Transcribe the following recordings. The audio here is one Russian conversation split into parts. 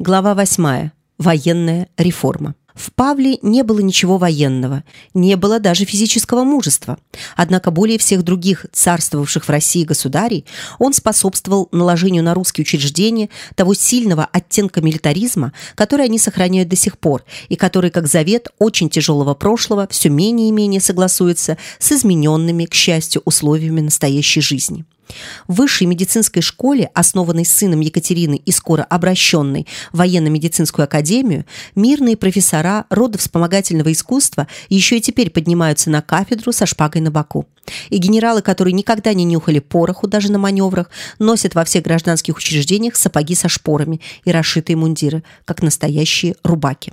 Глава 8. Военная реформа. В Павле не было ничего военного, не было даже физического мужества. Однако более всех других царствовавших в России государей он способствовал наложению на русские учреждения того сильного оттенка милитаризма, который они сохраняют до сих пор и который, как завет очень тяжелого прошлого, все менее и менее согласуется с измененными, к счастью, условиями настоящей жизни. В высшей медицинской школе, основанной сыном Екатерины и скоро обращенной в военно-медицинскую академию, мирные профессора рода вспомогательного искусства еще и теперь поднимаются на кафедру со шпагой на боку. И генералы, которые никогда не нюхали пороху даже на маневрах, носят во всех гражданских учреждениях сапоги со шпорами и расшитые мундиры, как настоящие рубаки.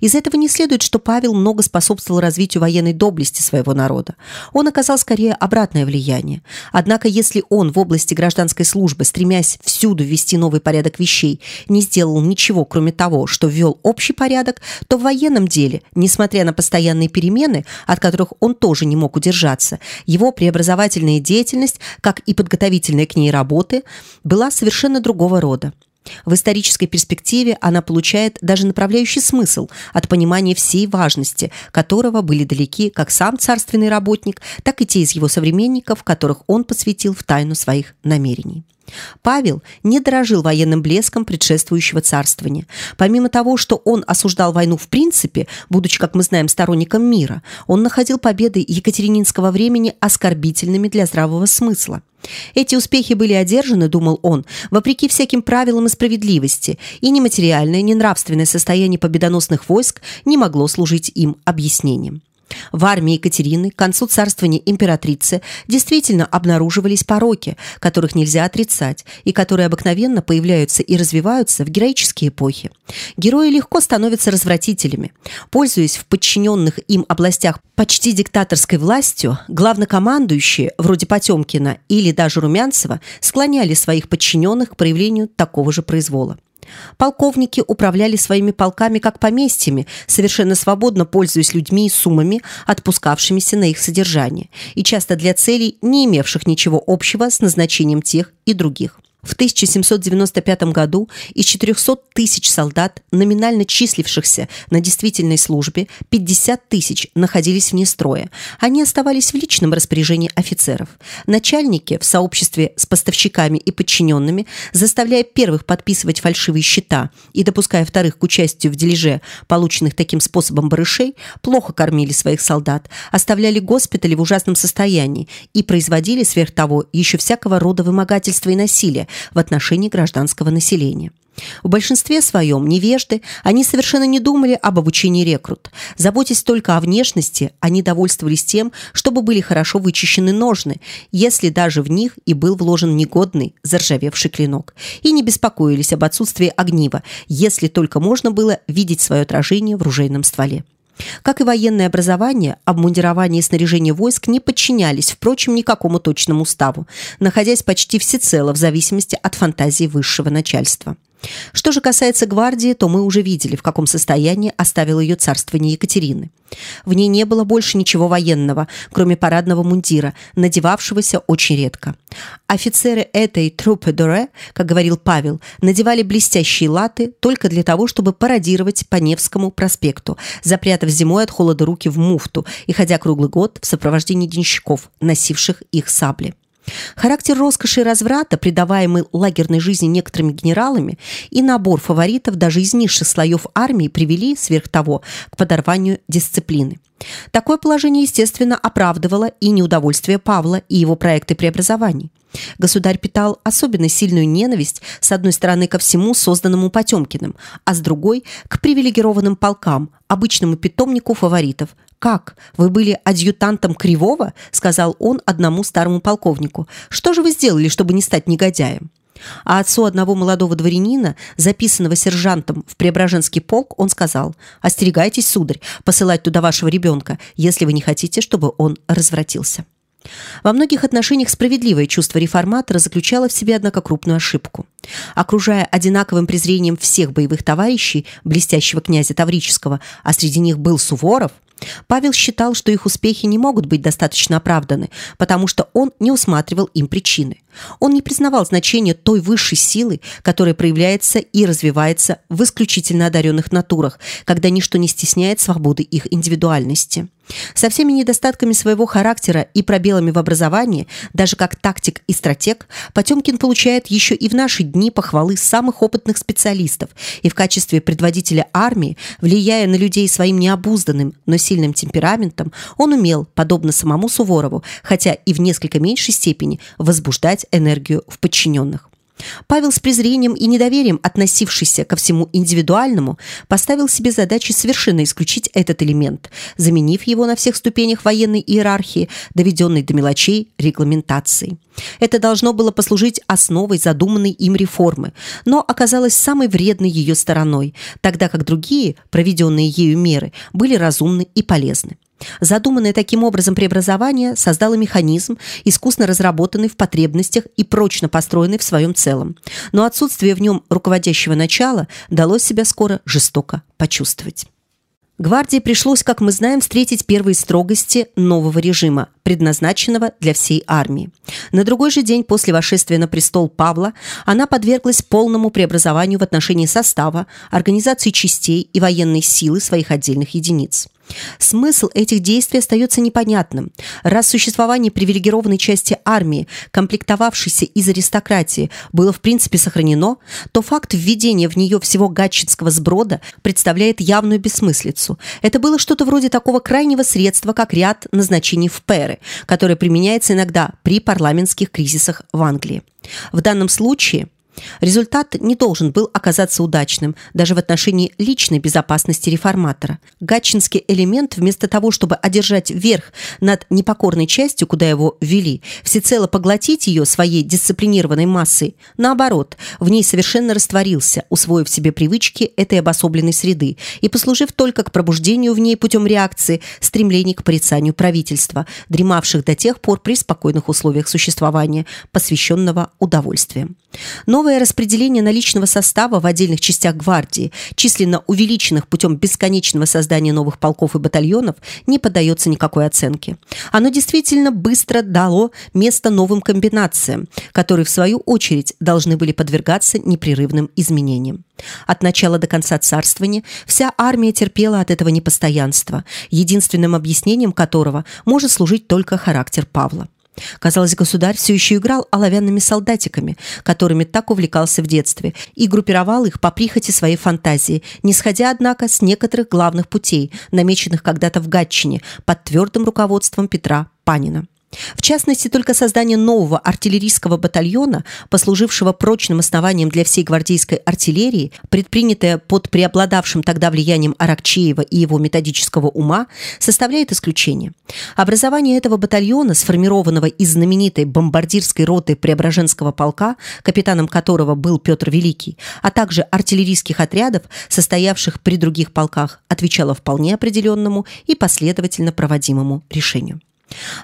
Из этого не следует, что Павел много способствовал развитию военной доблести своего народа. Он оказал скорее обратное влияние. Однако, если он в области гражданской службы, стремясь всюду ввести новый порядок вещей, не сделал ничего, кроме того, что ввел общий порядок, то в военном деле, несмотря на постоянные перемены, от которых он тоже не мог удержаться, его преобразовательная деятельность, как и подготовительные к ней работы, была совершенно другого рода. В исторической перспективе она получает даже направляющий смысл от понимания всей важности, которого были далеки как сам царственный работник, так и те из его современников, которых он посвятил в тайну своих намерений. Павел не дорожил военным блеском предшествующего царствования. Помимо того, что он осуждал войну в принципе, будучи, как мы знаем, сторонником мира, он находил победы екатерининского времени оскорбительными для здравого смысла. Эти успехи были одержаны, думал он, вопреки всяким правилам и справедливости, и ни материальное, ни нравственное состояние победоносных войск не могло служить им объяснением. В армии Екатерины к концу царствования императрицы действительно обнаруживались пороки, которых нельзя отрицать и которые обыкновенно появляются и развиваются в героические эпохи. Герои легко становятся развратителями. Пользуясь в подчиненных им областях почти диктаторской властью, главнокомандующие, вроде Потемкина или даже Румянцева, склоняли своих подчиненных к проявлению такого же произвола. Полковники управляли своими полками как поместьями, совершенно свободно пользуясь людьми и суммами, отпускавшимися на их содержание, и часто для целей, не имевших ничего общего с назначением тех и других. В 1795 году из 400 тысяч солдат, номинально числившихся на действительной службе, 50 тысяч находились вне строя. Они оставались в личном распоряжении офицеров. Начальники в сообществе с поставщиками и подчиненными, заставляя первых подписывать фальшивые счета и допуская вторых к участию в дележе полученных таким способом барышей, плохо кормили своих солдат, оставляли госпитали в ужасном состоянии и производили сверх того еще всякого рода вымогательства и насилия, в отношении гражданского населения. В большинстве своем невежды, они совершенно не думали об обучении рекрут. Заботясь только о внешности, они довольствовались тем, чтобы были хорошо вычищены ножны, если даже в них и был вложен негодный заржавевший клинок, и не беспокоились об отсутствии огнива, если только можно было видеть свое отражение в ружейном стволе. Как и военное образование, обмундирование и снаряжение войск не подчинялись, впрочем, никакому точному уставу, находясь почти всецело в зависимости от фантазии высшего начальства. Что же касается гвардии, то мы уже видели, в каком состоянии оставила ее царствование Екатерины. В ней не было больше ничего военного, кроме парадного мундира, надевавшегося очень редко. Офицеры этой труппы доре, как говорил Павел, надевали блестящие латы только для того, чтобы пародировать по Невскому проспекту, запрятав зимой от холода руки в муфту и ходя круглый год в сопровождении денщиков, носивших их сабли. Характер роскоши и разврата, придаваемый лагерной жизни некоторыми генералами, и набор фаворитов даже из низших слоев армии привели, сверх того, к подорванию дисциплины. Такое положение, естественно, оправдывало и неудовольствие Павла и его проекты преобразований. Государь питал особенно сильную ненависть с одной стороны ко всему созданному Потемкиным, а с другой – к привилегированным полкам, обычному питомнику фаворитов, «Как? Вы были адъютантом Кривого?» – сказал он одному старому полковнику. «Что же вы сделали, чтобы не стать негодяем?» А отцу одного молодого дворянина, записанного сержантом в Преображенский полк, он сказал «Остерегайтесь, сударь, посылать туда вашего ребенка, если вы не хотите, чтобы он развратился». Во многих отношениях справедливое чувство реформатора заключало в себе, однако, крупную ошибку. Окружая одинаковым презрением всех боевых товарищей блестящего князя Таврического, а среди них был Суворов – Павел считал, что их успехи не могут быть достаточно оправданы, потому что он не усматривал им причины. Он не признавал значения той высшей силы, которая проявляется и развивается в исключительно одаренных натурах, когда ничто не стесняет свободы их индивидуальности. Со всеми недостатками своего характера и пробелами в образовании, даже как тактик и стратег, Потемкин получает еще и в наши дни похвалы самых опытных специалистов и в качестве предводителя армии, влияя на людей своим необузданным, но сильным темпераментом, он умел, подобно самому Суворову, хотя и в несколько меньшей степени, возбуждать энергию в подчиненных. Павел с презрением и недоверием, относившийся ко всему индивидуальному, поставил себе задачей совершенно исключить этот элемент, заменив его на всех ступенях военной иерархии, доведенной до мелочей регламентацией. Это должно было послужить основой задуманной им реформы, но оказалось самой вредной ее стороной, тогда как другие, проведенные ею меры, были разумны и полезны. Задуманное таким образом преобразование создало механизм, искусно разработанный в потребностях и прочно построенный в своем целом. Но отсутствие в нем руководящего начала дало себя скоро жестоко почувствовать. Гвардии пришлось, как мы знаем, встретить первые строгости нового режима, предназначенного для всей армии. На другой же день после восшествия на престол Павла она подверглась полному преобразованию в отношении состава, организации частей и военной силы своих отдельных единиц. Смысл этих действий остается непонятным. Раз существование привилегированной части армии, комплектовавшейся из аристократии, было в принципе сохранено, то факт введения в нее всего гатчинского сброда представляет явную бессмыслицу. Это было что-то вроде такого крайнего средства, как ряд назначений в пэры, которое применяется иногда при парламентских кризисах в Англии. В данном случае – Результат не должен был оказаться удачным даже в отношении личной безопасности реформатора. Гатчинский элемент, вместо того, чтобы одержать верх над непокорной частью, куда его ввели, всецело поглотить ее своей дисциплинированной массой, наоборот, в ней совершенно растворился, усвоив себе привычки этой обособленной среды и послужив только к пробуждению в ней путем реакции стремлений к порицанию правительства, дремавших до тех пор при спокойных условиях существования, посвященного удовольствиям. Новое распределение наличного состава в отдельных частях гвардии, численно увеличенных путем бесконечного создания новых полков и батальонов, не поддается никакой оценке. Оно действительно быстро дало место новым комбинациям, которые, в свою очередь, должны были подвергаться непрерывным изменениям. От начала до конца царствования вся армия терпела от этого непостоянства, единственным объяснением которого может служить только характер Павла. Казалось, государь все еще играл оловянными солдатиками, которыми так увлекался в детстве, и группировал их по прихоти своей фантазии, не сходя, однако, с некоторых главных путей, намеченных когда-то в Гатчине под твердым руководством Петра Панина. В частности, только создание нового артиллерийского батальона, послужившего прочным основанием для всей гвардейской артиллерии, предпринятое под преобладавшим тогда влиянием Аракчеева и его методического ума, составляет исключение. Образование этого батальона, сформированного из знаменитой бомбардирской роты Преображенского полка, капитаном которого был Петр Великий, а также артиллерийских отрядов, состоявших при других полках, отвечало вполне определенному и последовательно проводимому решению.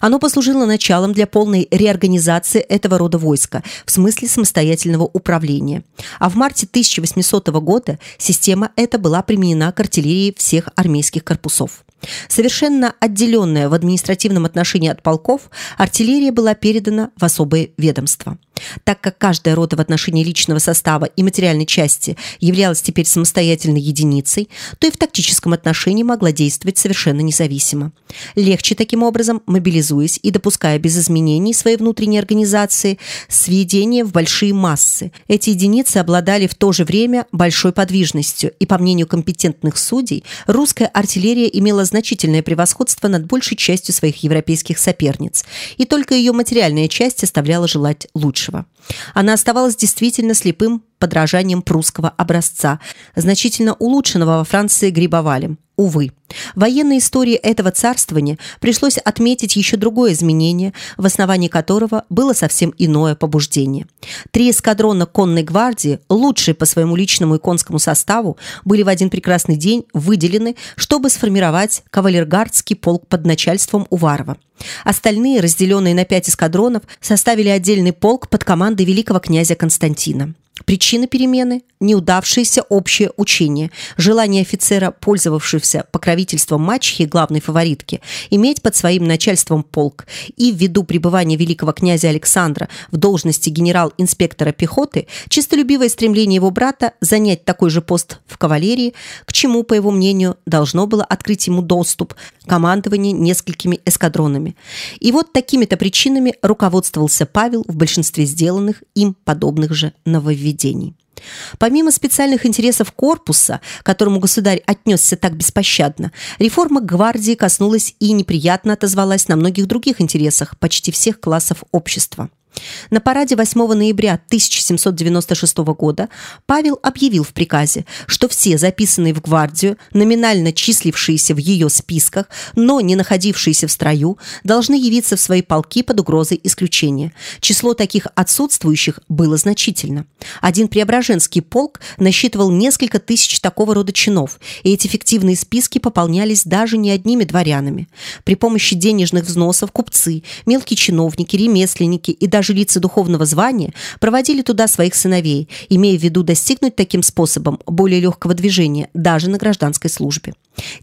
Оно послужило началом для полной реорганизации этого рода войска в смысле самостоятельного управления. А в марте 1800 года система эта была применена к артиллерии всех армейских корпусов. Совершенно отделенная в административном отношении от полков, артиллерия была передана в особое ведомство. Так как каждая рота в отношении личного состава и материальной части являлась теперь самостоятельной единицей, то и в тактическом отношении могла действовать совершенно независимо. Легче таким образом, мобилизуясь и допуская без изменений своей внутренней организации, сведение в большие массы. Эти единицы обладали в то же время большой подвижностью, и, по мнению компетентных судей, русская артиллерия имела значительное превосходство над большей частью своих европейских соперниц, и только ее материальная часть оставляла желать лучшего. Она оставалась действительно слепым подражанием прусского образца, значительно улучшенного во Франции Грибовалем. Увы, в военной истории этого царствования пришлось отметить еще другое изменение, в основании которого было совсем иное побуждение. Три эскадрона конной гвардии, лучшие по своему личному и конскому составу, были в один прекрасный день выделены, чтобы сформировать кавалергардский полк под начальством Уварова. Остальные, разделенные на пять эскадронов, составили отдельный полк под командой великого князя Константина. Причина перемены – неудавшееся общее учение, желание офицера, пользовавшегося покровительством мачехи, главной фаворитки, иметь под своим начальством полк и ввиду пребывания великого князя Александра в должности генерал-инспектора пехоты, честолюбивое стремление его брата занять такой же пост в кавалерии, к чему, по его мнению, должно было открыть ему доступ командование несколькими эскадронами. И вот такими-то причинами руководствовался Павел в большинстве сделанных им подобных же нововведений. Помимо специальных интересов корпуса, к которому государь отнесся так беспощадно, реформа гвардии коснулась и неприятно отозвалась на многих других интересах почти всех классов общества. На параде 8 ноября 1796 года Павел объявил в приказе, что все записанные в гвардию, номинально числившиеся в ее списках, но не находившиеся в строю, должны явиться в свои полки под угрозой исключения. Число таких отсутствующих было значительно. Один Преображенский полк насчитывал несколько тысяч такого рода чинов, и эти фиктивные списки пополнялись даже не одними дворянами. При помощи денежных взносов купцы, мелкие чиновники, ремесленники и даже даже лица духовного звания проводили туда своих сыновей, имея в виду достигнуть таким способом более легкого движения даже на гражданской службе.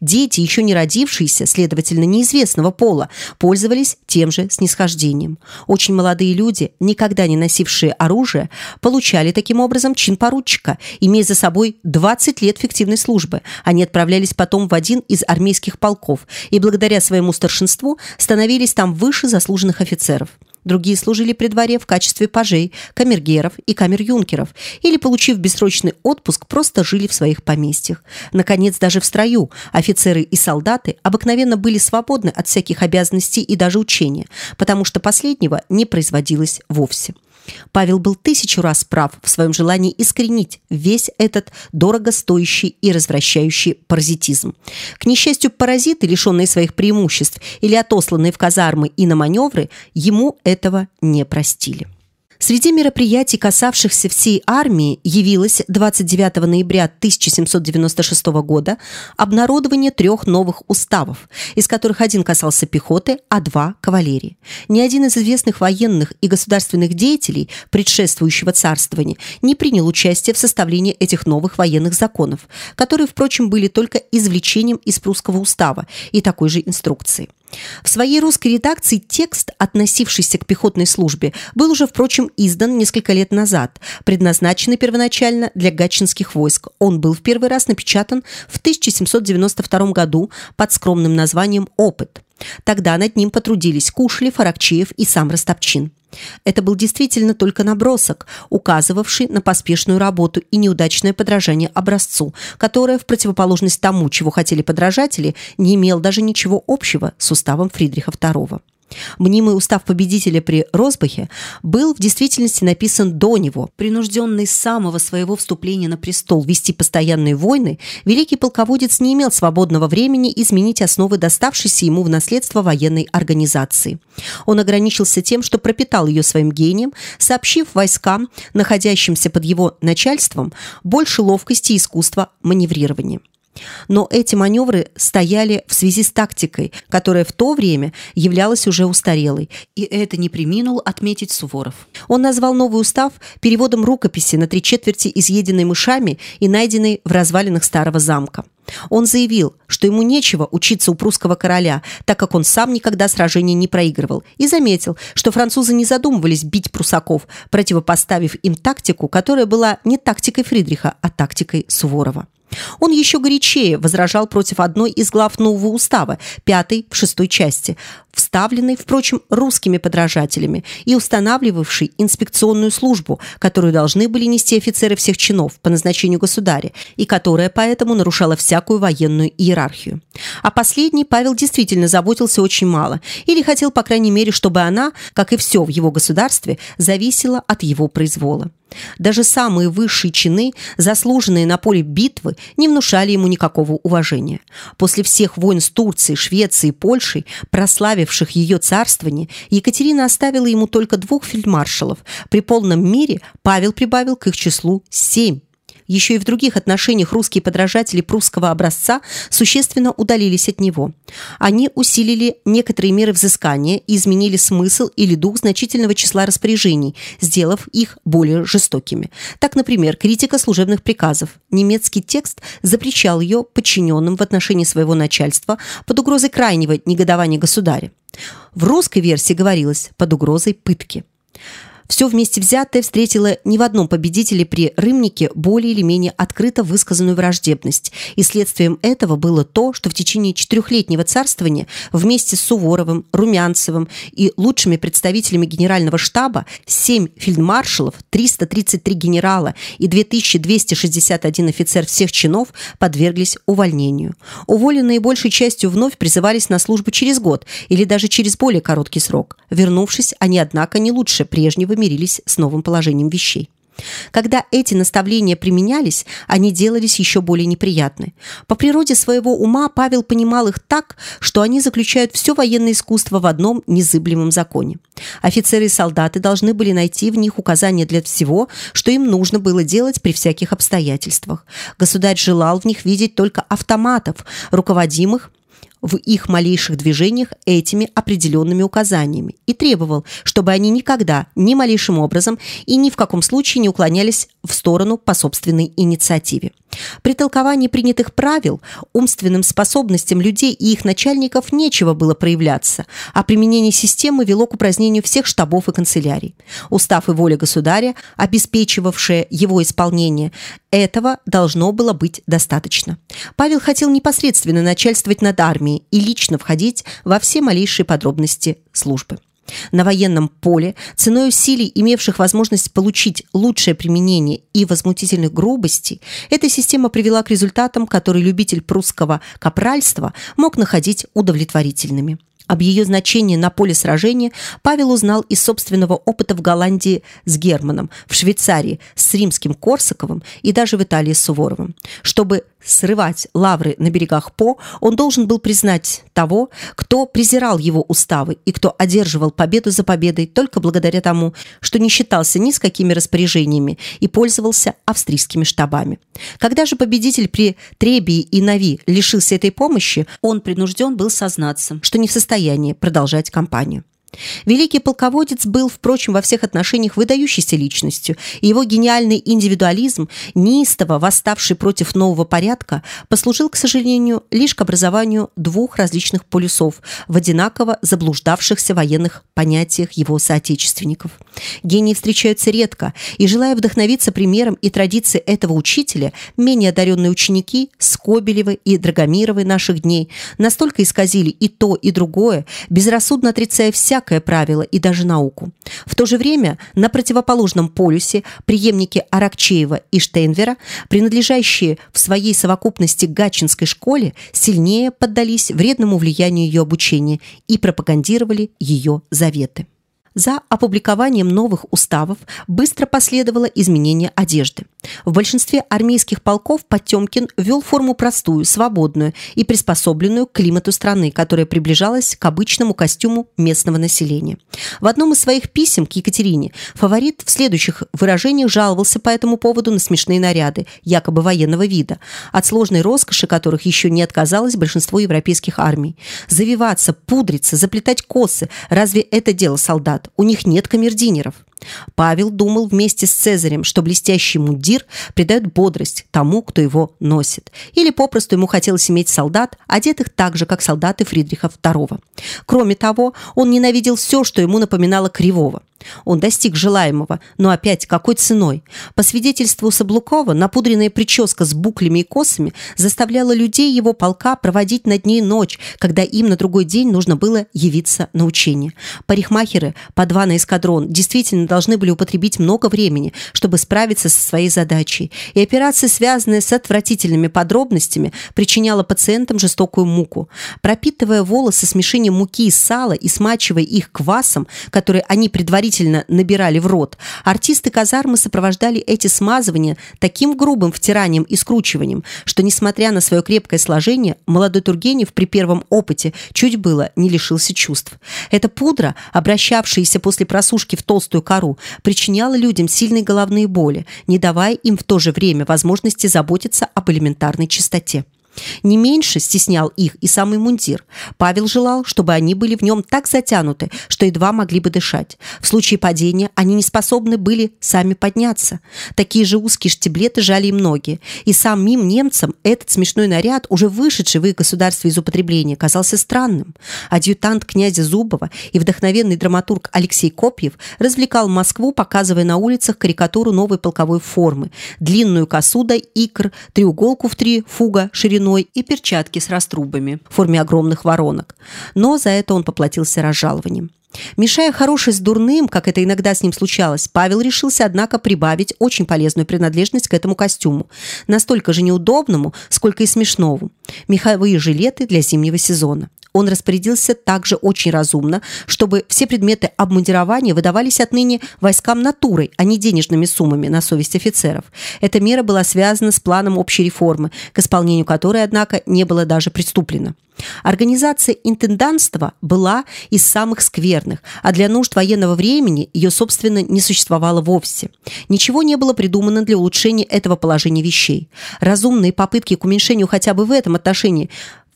Дети, еще не родившиеся, следовательно, неизвестного пола, пользовались тем же снисхождением. Очень молодые люди, никогда не носившие оружие, получали таким образом чин поручика, имея за собой 20 лет фиктивной службы. Они отправлялись потом в один из армейских полков и благодаря своему старшинству становились там выше заслуженных офицеров. Другие служили при дворе в качестве пажей, камергеров и камер-юнкеров или, получив бессрочный отпуск, просто жили в своих поместьях. Наконец, даже в строю офицеры и солдаты обыкновенно были свободны от всяких обязанностей и даже учения, потому что последнего не производилось вовсе. Павел был тысячу раз прав в своем желании искоренить весь этот дорогостоящий и развращающий паразитизм. К несчастью, паразиты, лишенные своих преимуществ или отосланные в казармы и на маневры, ему этого не простили. Среди мероприятий, касавшихся всей армии, явилось 29 ноября 1796 года обнародование трех новых уставов, из которых один касался пехоты, а два – кавалерии. Ни один из известных военных и государственных деятелей предшествующего царствования не принял участие в составлении этих новых военных законов, которые, впрочем, были только извлечением из прусского устава и такой же инструкции. В своей русской редакции текст, относившийся к пехотной службе, был уже, впрочем, издан несколько лет назад, предназначенный первоначально для гатчинских войск. Он был в первый раз напечатан в 1792 году под скромным названием «Опыт». Тогда над ним потрудились Кушлев, Аракчеев и сам Растопчин. Это был действительно только набросок, указывавший на поспешную работу и неудачное подражание образцу, которое, в противоположность тому, чего хотели подражатели, не имел даже ничего общего с уставом Фридриха II. Мнимый устав победителя при Росбахе был в действительности написан до него. Принужденный с самого своего вступления на престол вести постоянные войны, великий полководец не имел свободного времени изменить основы доставшейся ему в наследство военной организации. Он ограничился тем, что пропитал ее своим гением, сообщив войскам, находящимся под его начальством, больше ловкости и искусства маневрирования. Но эти маневры стояли в связи с тактикой, которая в то время являлась уже устарелой, и это не приминул отметить Суворов. Он назвал новый устав переводом рукописи на три четверти изъеденной мышами и найденной в развалинах старого замка. Он заявил, что ему нечего учиться у прусского короля, так как он сам никогда сражений не проигрывал, и заметил, что французы не задумывались бить прусаков, противопоставив им тактику, которая была не тактикой Фридриха, а тактикой Суворова. Он еще горячее возражал против одной из глав нового устава, пятой в шестой части, вставленной, впрочем, русскими подражателями и устанавливавшей инспекционную службу, которую должны были нести офицеры всех чинов по назначению государя и которая поэтому нарушала всякую военную иерархию. А последний Павел действительно заботился очень мало или хотел, по крайней мере, чтобы она, как и все в его государстве, зависела от его произвола. Даже самые высшие чины, заслуженные на поле битвы, не внушали ему никакого уважения. После всех войн с Турцией, Швецией и Польшей, прославивших ее царствование, Екатерина оставила ему только двух фельдмаршалов. При полном мире Павел прибавил к их числу семь Еще и в других отношениях русские подражатели прусского образца существенно удалились от него. Они усилили некоторые меры взыскания и изменили смысл или дух значительного числа распоряжений, сделав их более жестокими. Так, например, критика служебных приказов. Немецкий текст запрещал ее подчиненным в отношении своего начальства под угрозой крайнего негодования государя. В русской версии говорилось под угрозой пытки. Все вместе взятое встретило ни в одном победителе при Рымнике более или менее открыто высказанную враждебность, и следствием этого было то, что в течение четырехлетнего царствования вместе с Суворовым, Румянцевым и лучшими представителями генерального штаба семь фельдмаршалов, 333 генерала и 2261 офицер всех чинов подверглись увольнению. Уволенные большей частью вновь призывались на службу через год или даже через более короткий срок. Вернувшись, они, однако, не лучше прежнего мирились с новым положением вещей. Когда эти наставления применялись, они делались еще более неприятны. По природе своего ума Павел понимал их так, что они заключают все военное искусство в одном незыблемом законе. Офицеры и солдаты должны были найти в них указания для всего, что им нужно было делать при всяких обстоятельствах. Государь желал в них видеть только автоматов, руководимых в их малейших движениях этими определенными указаниями и требовал, чтобы они никогда, ни малейшим образом и ни в каком случае не уклонялись в сторону по собственной инициативе. При толковании принятых правил умственным способностям людей и их начальников нечего было проявляться, а применение системы вело к упразднению всех штабов и канцелярий. Устав и воля государя, обеспечивавшая его исполнение, этого должно было быть достаточно. Павел хотел непосредственно начальствовать над армией и лично входить во все малейшие подробности службы. На военном поле, ценой усилий, имевших возможность получить лучшее применение и возмутительных грубостей, эта система привела к результатам, которые любитель прусского капральства мог находить удовлетворительными. Об ее значении на поле сражения Павел узнал из собственного опыта в Голландии с Германом, в Швейцарии с римским Корсаковым и даже в Италии с Суворовым. Чтобы срывать лавры на берегах По, он должен был признать того, кто презирал его уставы и кто одерживал победу за победой только благодаря тому, что не считался ни с какими распоряжениями и пользовался австрийскими штабами. Когда же победитель при Требии и Нави лишился этой помощи, он принужден был сознаться, что не в состоянии продолжать кампанию. Великий полководец был, впрочем, во всех отношениях выдающейся личностью, и его гениальный индивидуализм, неистово восставший против нового порядка, послужил, к сожалению, лишь к образованию двух различных полюсов в одинаково заблуждавшихся военных понятиях его соотечественников. Гении встречаются редко, и, желая вдохновиться примером и традицией этого учителя, менее одаренные ученики Скобелевы и Драгомировы наших дней настолько исказили и то, и другое, безрассудно отрицая вся всякое правило и даже науку. В то же время на противоположном полюсе преемники Аракчеева и Штейнвера, принадлежащие в своей совокупности Гатчинской школе, сильнее поддались вредному влиянию ее обучения и пропагандировали ее заветы. За опубликованием новых уставов быстро последовало изменение одежды. В большинстве армейских полков Потемкин ввел форму простую, свободную и приспособленную к климату страны, которая приближалась к обычному костюму местного населения. В одном из своих писем к Екатерине фаворит в следующих выражениях жаловался по этому поводу на смешные наряды, якобы военного вида, от сложной роскоши которых еще не отказалось большинство европейских армий. Завиваться, пудриться, заплетать косы – разве это дело солдат? У них нет камердинеров. Павел думал вместе с Цезарем, что блестящий мундир придает бодрость тому, кто его носит. Или попросту ему хотелось иметь солдат, одетых так же, как солдаты Фридриха II. Кроме того, он ненавидел все, что ему напоминало кривого. Он достиг желаемого, но опять какой ценой? По свидетельству Саблукова, напудренная прическа с буклями и косами заставляла людей его полка проводить над ней ночь, когда им на другой день нужно было явиться на учение. Парикмахеры по два на эскадрон действительно должны были употребить много времени, чтобы справиться со своей задачей, и операция, связанная с отвратительными подробностями, причиняла пациентам жестокую муку. Пропитывая волосы смешением муки и сала и смачивая их квасом, который они предварительно набирали в рот, артисты казармы сопровождали эти смазывания таким грубым втиранием и скручиванием, что, несмотря на свое крепкое сложение, молодой Тургенев при первом опыте чуть было не лишился чувств. Эта пудра, обращавшаяся после просушки в толстую кору, жару причиняла людям сильные головные боли, не давая им в то же время возможности заботиться об элементарной чистоте. Не меньше стеснял их и самый мундир. Павел желал, чтобы они были в нем так затянуты, что едва могли бы дышать. В случае падения они не способны были сами подняться. Такие же узкие штиблеты жали и многие. И самим немцам этот смешной наряд, уже вышедший в их государстве из употребления, казался странным. Адъютант князя Зубова и вдохновенный драматург Алексей Копьев развлекал Москву, показывая на улицах карикатуру новой полковой формы, длинную косу до икр, треуголку в три фуга шириной спиной и перчатки с раструбами в форме огромных воронок. Но за это он поплатился разжалованием. Мешая хорошее с дурным, как это иногда с ним случалось, Павел решился, однако, прибавить очень полезную принадлежность к этому костюму, настолько же неудобному, сколько и смешному. Меховые жилеты для зимнего сезона. Он распорядился также очень разумно, чтобы все предметы обмундирования выдавались отныне войскам натурой, а не денежными суммами на совесть офицеров. Эта мера была связана с планом общей реформы, к исполнению которой, однако, не было даже приступлено. Организация интенданства была из самых скверных, а для нужд военного времени ее, собственно, не существовало вовсе. Ничего не было придумано для улучшения этого положения вещей. Разумные попытки к уменьшению хотя бы в этом отношении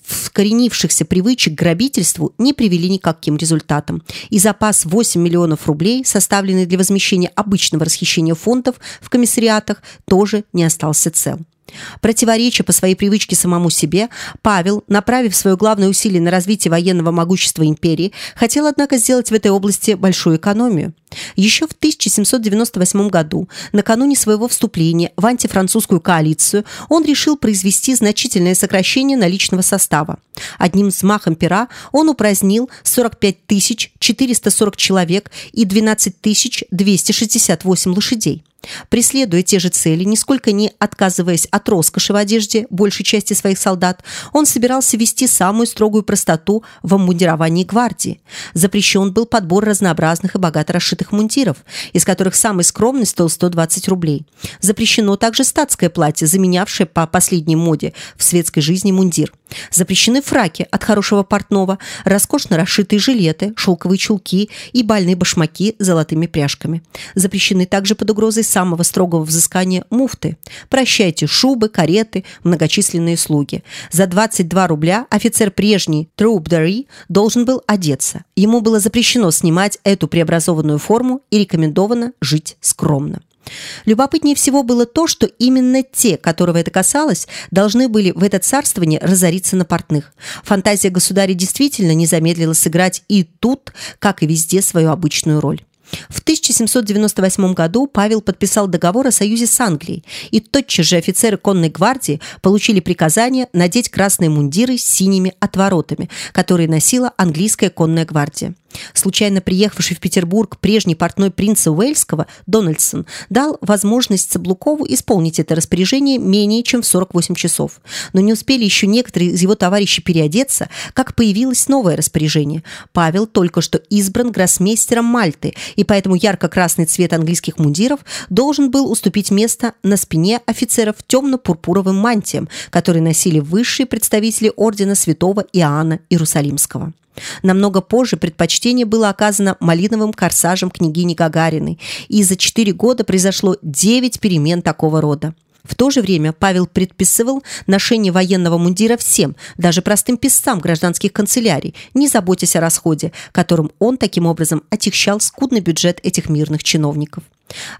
вкоренившихся привычек к грабительству не привели ни к каким результатам. И запас 8 миллионов рублей, составленный для возмещения обычного расхищения фондов в комиссариатах, тоже не остался цел. Противоречия по своей привычке самому себе, Павел, направив свое главное усилие на развитие военного могущества империи, хотел, однако, сделать в этой области большую экономию. Еще в 1798 году, накануне своего вступления в антифранцузскую коалицию, он решил произвести значительное сокращение наличного состава. Одним взмахом пера он упразднил 45 440 человек и 12 268 лошадей. Преследуя те же цели, нисколько не отказываясь от роскоши в одежде большей части своих солдат, он собирался вести самую строгую простоту в обмундировании гвардии. Запрещен был подбор разнообразных и богато расшитых мундиров, из которых самый скромный стоил 120 рублей. Запрещено также статское платье, заменявшее по последней моде в светской жизни мундир. Запрещены фраки от хорошего портного, роскошно расшитые жилеты, шелковые чулки и бальные башмаки с золотыми пряжками. Запрещены также под угрозой самого строгого взыскания муфты. Прощайте шубы, кареты, многочисленные слуги. За 22 рубля офицер прежний Трубдари должен был одеться. Ему было запрещено снимать эту преобразованную форму и рекомендовано жить скромно. Любопытнее всего было то, что именно те, которого это касалось, должны были в это царствование разориться на портных. Фантазия государя действительно не замедлила сыграть и тут, как и везде, свою обычную роль. В 1798 году Павел подписал договор о союзе с Англией, и тотчас же офицеры конной гвардии получили приказание надеть красные мундиры с синими отворотами, которые носила английская конная гвардия. Случайно приехавший в Петербург прежний портной принца Уэльского Дональдсон дал возможность Цаблукову исполнить это распоряжение менее чем в 48 часов. Но не успели еще некоторые из его товарищей переодеться, как появилось новое распоряжение. Павел только что избран гроссмейстером Мальты, и поэтому ярко-красный цвет английских мундиров должен был уступить место на спине офицеров темно-пурпуровым мантиям, которые носили высшие представители ордена святого Иоанна Иерусалимского. Намного позже предпочтение было оказано малиновым корсажем княгини Гагариной, и за четыре года произошло девять перемен такого рода. В то же время Павел предписывал ношение военного мундира всем, даже простым писцам гражданских канцелярий, не заботясь о расходе, которым он таким образом отягчал скудный бюджет этих мирных чиновников.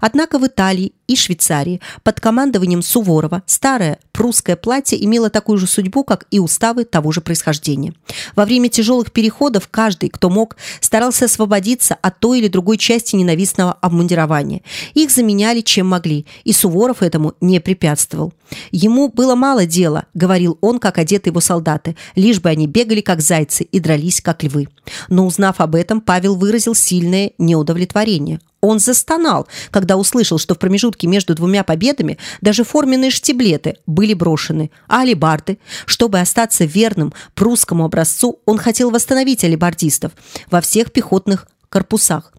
Однако в Италии и Швейцарии под командованием Суворова старое прусское платье имело такую же судьбу, как и уставы того же происхождения. Во время тяжелых переходов каждый, кто мог, старался освободиться от той или другой части ненавистного обмундирования. Их заменяли чем могли, и Суворов этому не препятствовал. Ему было мало дела, говорил он, как одеты его солдаты, лишь бы они бегали как зайцы и дрались как львы. Но узнав об этом, Павел выразил сильное неудовлетворение. Он застонал, когда услышал, что в промежутке между двумя победами даже форменные штиблеты были брошены, а алибарды, чтобы остаться верным прусскому образцу, он хотел восстановить алибардистов во всех пехотных корпусах,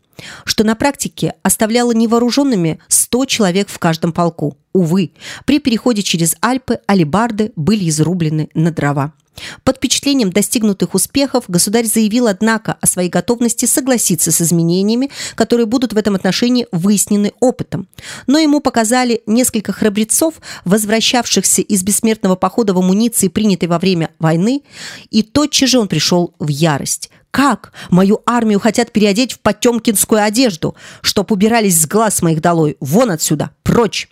что на практике оставляло невооруженными 100 человек в каждом полку. Увы, при переходе через Альпы алибарды были изрублены на дрова. Под впечатлением достигнутых успехов государь заявил, однако, о своей готовности согласиться с изменениями, которые будут в этом отношении выяснены опытом. Но ему показали несколько храбрецов, возвращавшихся из бессмертного похода в амуниции, принятой во время войны, и тотчас же он пришел в ярость. Как? Мою армию хотят переодеть в потемкинскую одежду, чтоб убирались с глаз моих долой. Вон отсюда, прочь!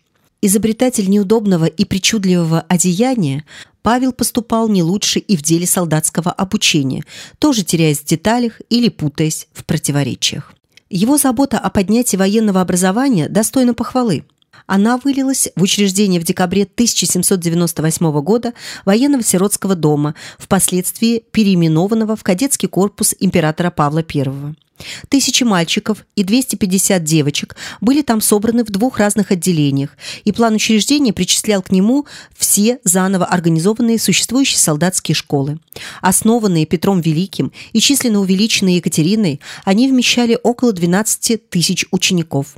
Изобретатель неудобного и причудливого одеяния, Павел поступал не лучше и в деле солдатского обучения, тоже теряясь в деталях или путаясь в противоречиях. Его забота о поднятии военного образования достойна похвалы. Она вылилась в учреждение в декабре 1798 года военного сиротского дома, впоследствии переименованного в кадетский корпус императора Павла I. Тысячи мальчиков и 250 девочек были там собраны в двух разных отделениях, и план учреждения причислял к нему все заново организованные существующие солдатские школы. Основанные Петром Великим и численно увеличенные Екатериной, они вмещали около 12 тысяч учеников.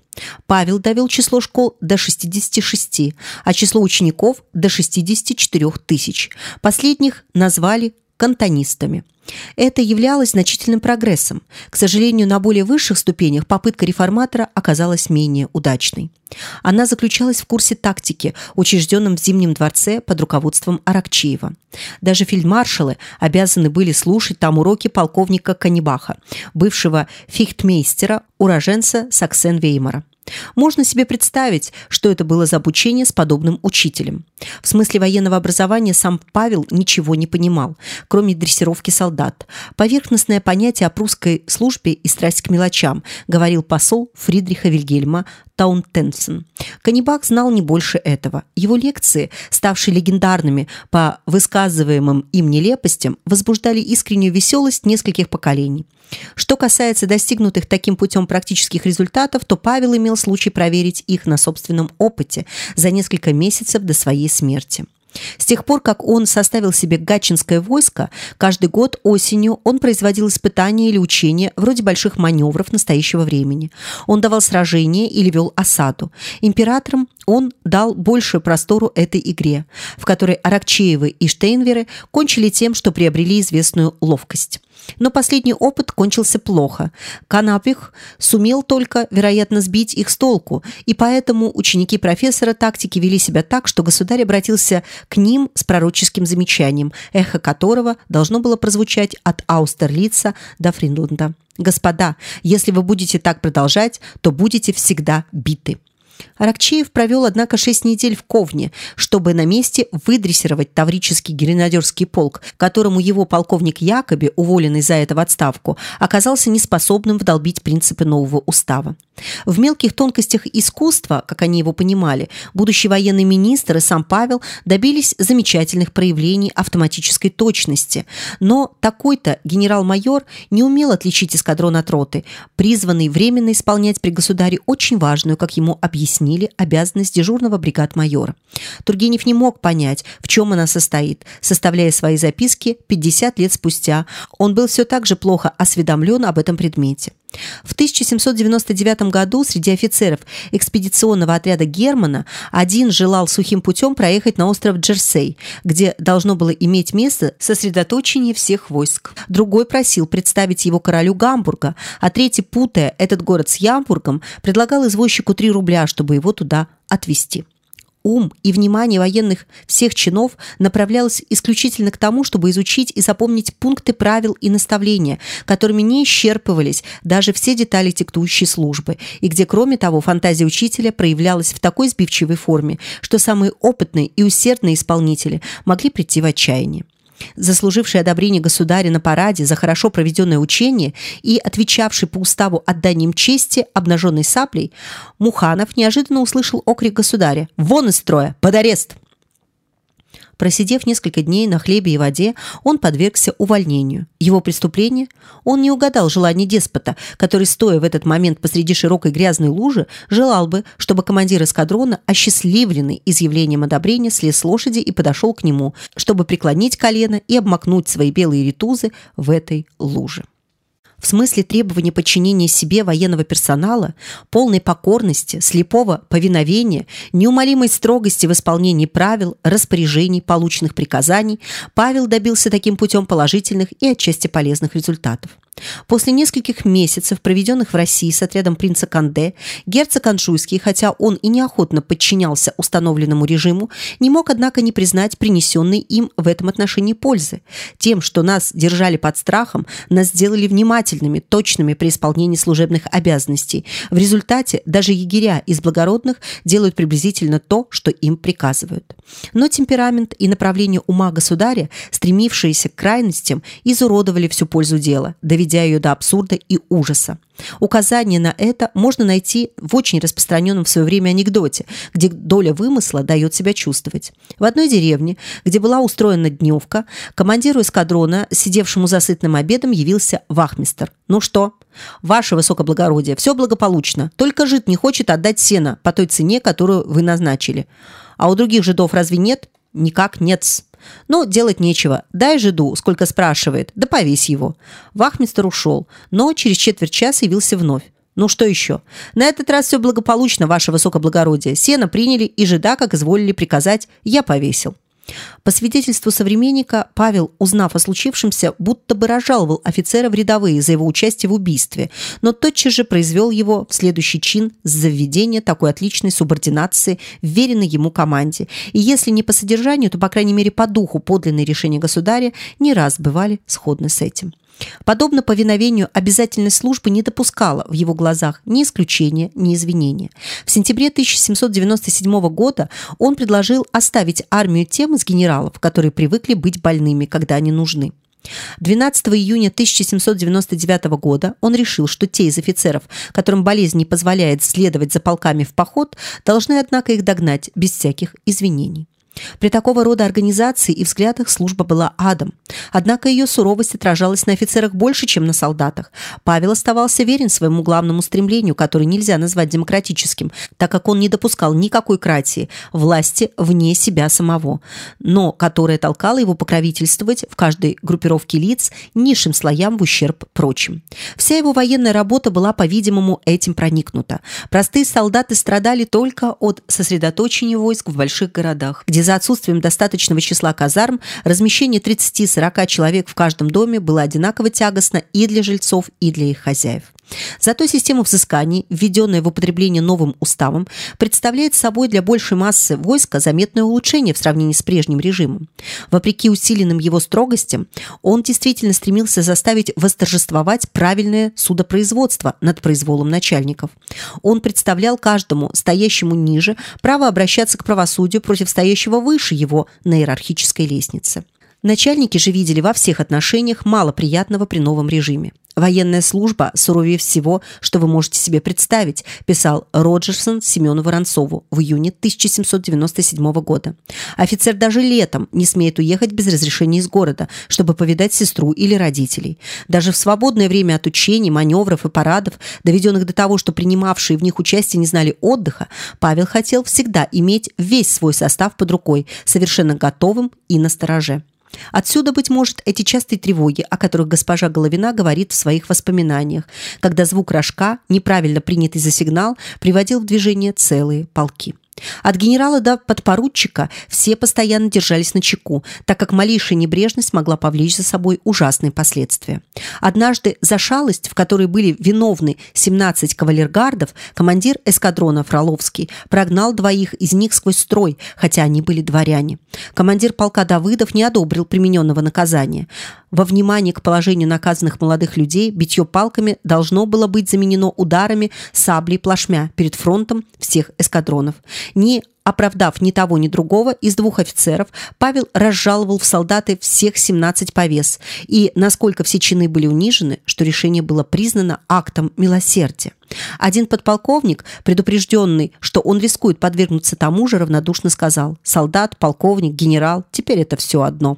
Павел довел число школ до 66, а число учеников до 64 тысяч. Последних назвали кантонистами. Это являлось значительным прогрессом. К сожалению, на более высших ступенях попытка реформатора оказалась менее удачной. Она заключалась в курсе тактики, учрежденном в Зимнем дворце под руководством Аракчеева. Даже фельдмаршалы обязаны были слушать там уроки полковника Канибаха, бывшего фихтмейстера, уроженца Саксен-Веймара. Можно себе представить, что это было за обучение с подобным учителем. В смысле военного образования сам Павел ничего не понимал, кроме дрессировки солдат. Поверхностное понятие о прусской службе и страсть к мелочам, говорил посол Фридриха Вильгельма Таунтенсен. Канибак знал не больше этого. Его лекции, ставшие легендарными по высказываемым им нелепостям, возбуждали искреннюю веселость нескольких поколений. Что касается достигнутых таким путем практических результатов, то Павел имел случай проверить их на собственном опыте за несколько месяцев до своей смерти. С тех пор, как он составил себе гатчинское войско, каждый год осенью он производил испытания или учения вроде больших маневров настоящего времени. Он давал сражения или вел осаду. Императорам он дал большую простору этой игре, в которой Аракчеевы и Штейнверы кончили тем, что приобрели известную ловкость. Но последний опыт кончился плохо. Канапих сумел только, вероятно, сбить их с толку, и поэтому ученики профессора тактики вели себя так, что государь обратился к ним с пророческим замечанием, эхо которого должно было прозвучать от Аустерлица до Фринланда. «Господа, если вы будете так продолжать, то будете всегда биты». Аракчеев провел, однако, шесть недель в Ковне, чтобы на месте выдрессировать Таврический гренадерский полк, которому его полковник Якоби, уволенный за это в отставку, оказался неспособным вдолбить принципы нового устава. В мелких тонкостях искусства, как они его понимали, будущий военный министр и сам Павел добились замечательных проявлений автоматической точности. Но такой-то генерал-майор не умел отличить эскадрон от роты, призванный временно исполнять при государе очень важную, как ему объяснили, обязанность дежурного бригад-майора. Тургенев не мог понять, в чем она состоит. Составляя свои записки 50 лет спустя, он был все так же плохо осведомлен об этом предмете. В 1799 году среди офицеров экспедиционного отряда Германа один желал сухим путем проехать на остров Джерсей, где должно было иметь место сосредоточение всех войск. Другой просил представить его королю Гамбурга, а третий, путая этот город с Ямбургом, предлагал извозчику 3 рубля, чтобы его туда отвезти ум и внимание военных всех чинов направлялось исключительно к тому, чтобы изучить и запомнить пункты правил и наставления, которыми не исчерпывались даже все детали текущей службы, и где, кроме того, фантазия учителя проявлялась в такой сбивчивой форме, что самые опытные и усердные исполнители могли прийти в отчаяние заслуживший одобрение государя на параде за хорошо проведенное учение и отвечавший по уставу отданием чести обнаженной саблей, Муханов неожиданно услышал окрик государя «Вон из строя! Под арест!» Просидев несколько дней на хлебе и воде, он подвергся увольнению. Его преступление? Он не угадал желание деспота, который, стоя в этот момент посреди широкой грязной лужи, желал бы, чтобы командир эскадрона, осчастливленный изъявлением одобрения, слез с лошади и подошел к нему, чтобы преклонить колено и обмакнуть свои белые ритузы в этой луже. В смысле требования подчинения себе военного персонала, полной покорности, слепого повиновения, неумолимой строгости в исполнении правил, распоряжений, полученных приказаний, Павел добился таким путем положительных и отчасти полезных результатов. После нескольких месяцев, проведенных в России с отрядом принца Канде, герцог Анжуйский, хотя он и неохотно подчинялся установленному режиму, не мог, однако, не признать принесенной им в этом отношении пользы. Тем, что нас держали под страхом, нас сделали внимательными, точными при исполнении служебных обязанностей. В результате даже егеря из благородных делают приблизительно то, что им приказывают. Но темперамент и направление ума государя, стремившиеся к крайностям, изуродовали всю пользу дела, доведя ее до абсурда и ужаса. Указание на это можно найти в очень распространенном в свое время анекдоте, где доля вымысла дает себя чувствовать. В одной деревне, где была устроена дневка, командиру эскадрона, сидевшему за сытным обедом, явился вахмистер. «Ну что?» «Ваше высокоблагородие, все благополучно. Только жид не хочет отдать сено по той цене, которую вы назначили. А у других жидов разве нет?» «Никак нет Но делать нечего. Дай жиду, сколько спрашивает, да повесь его. Вахмистер ушел, но через четверть часа явился вновь. Ну что еще? На этот раз все благополучно, ваше высокоблагородие. Сено приняли и жида, как изволили приказать, я повесил. По свидетельству современника, Павел, узнав о случившемся, будто бы разжаловал офицера в рядовые за его участие в убийстве, но тотчас же произвел его в следующий чин за введение такой отличной субординации вверенной ему команде. И если не по содержанию, то, по крайней мере, по духу подлинные решения государя не раз бывали сходны с этим. Подобно повиновению обязательной службы не допускала в его глазах ни исключения, ни извинения. В сентябре 1797 года он предложил оставить армию тем из генералов, которые привыкли быть больными, когда они нужны. 12 июня 1799 года он решил, что те из офицеров, которым болезнь не позволяет следовать за полками в поход, должны, однако, их догнать без всяких извинений. При такого рода организации и взглядах служба была адом. Однако ее суровость отражалась на офицерах больше, чем на солдатах. Павел оставался верен своему главному стремлению, которое нельзя назвать демократическим, так как он не допускал никакой кратии, власти вне себя самого, но которая толкала его покровительствовать в каждой группировке лиц низшим слоям в ущерб прочим. Вся его военная работа была, по-видимому, этим проникнута. Простые солдаты страдали только от сосредоточения войск в больших городах, где за отсутствием достаточного числа казарм размещение 30-40 человек в каждом доме было одинаково тягостно и для жильцов, и для их хозяев. Зато система взысканий, введенная в употребление новым уставом, представляет собой для большей массы войска заметное улучшение в сравнении с прежним режимом. Вопреки усиленным его строгостям, он действительно стремился заставить восторжествовать правильное судопроизводство над произволом начальников. Он представлял каждому, стоящему ниже, право обращаться к правосудию против стоящего выше его на иерархической лестнице. Начальники же видели во всех отношениях мало приятного при новом режиме. Военная служба суровее всего, что вы можете себе представить, писал Роджерсон Семену Воронцову в июне 1797 года. Офицер даже летом не смеет уехать без разрешения из города, чтобы повидать сестру или родителей. Даже в свободное время от учений, маневров и парадов, доведенных до того, что принимавшие в них участие не знали отдыха, Павел хотел всегда иметь весь свой состав под рукой, совершенно готовым и настороже. Отсюда, быть может, эти частые тревоги, о которых госпожа Головина говорит в своих воспоминаниях, когда звук рожка, неправильно принятый за сигнал, приводил в движение целые полки. От генерала до подпоручика все постоянно держались на чеку, так как малейшая небрежность могла повлечь за собой ужасные последствия. Однажды за шалость, в которой были виновны 17 кавалергардов, командир эскадрона Фроловский прогнал двоих из них сквозь строй, хотя они были дворяне. Командир полка Давыдов не одобрил примененного наказания. Во внимание к положению наказанных молодых людей битье палками должно было быть заменено ударами саблей плашмя перед фронтом всех эскадронов. Не оправдав ни того, ни другого, из двух офицеров Павел разжаловал в солдаты всех 17 повес, и насколько все чины были унижены, что решение было признано актом милосердия. Один подполковник, предупрежденный, что он рискует подвергнуться тому же, равнодушно сказал «Солдат, полковник, генерал, теперь это все одно».